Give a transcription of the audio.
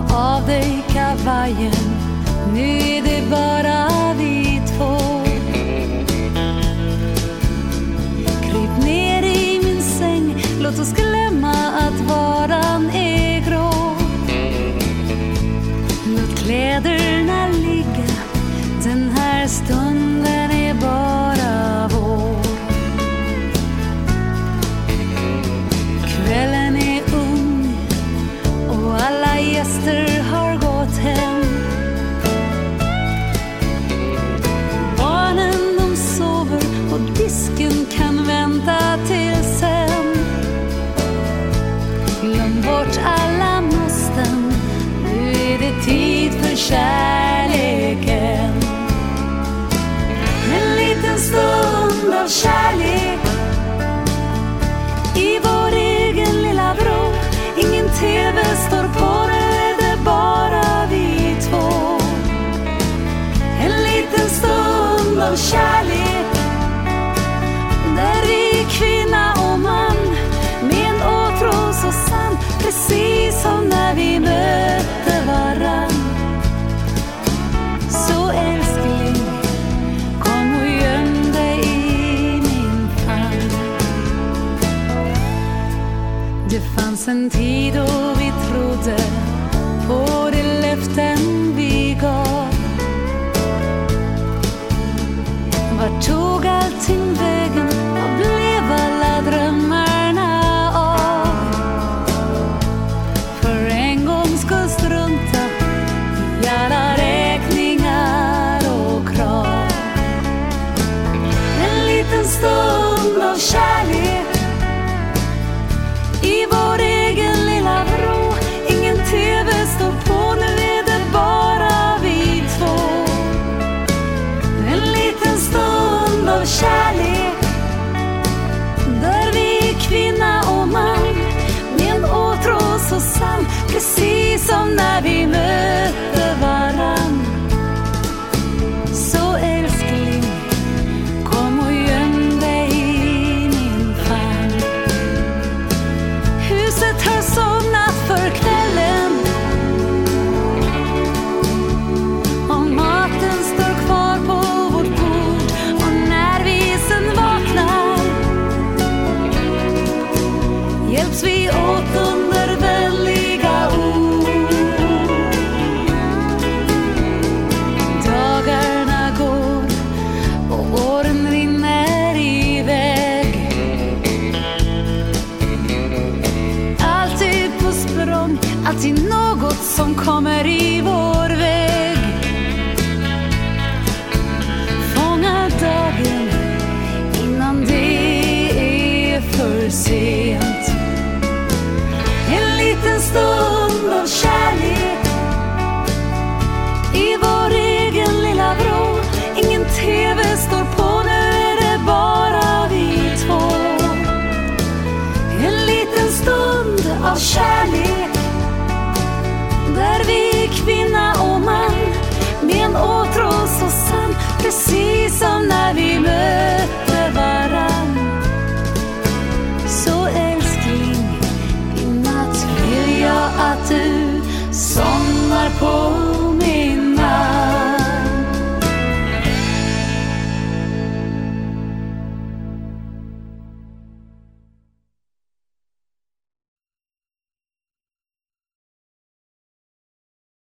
all day kavayen ni Det fanns en tid då vi trodde på de löften vi gav. Åren rinner iväg. Alltid på språng, alltid något som kommer iväg precis som när vi möter varann. Så älskling, i natt vill jag att du somnar på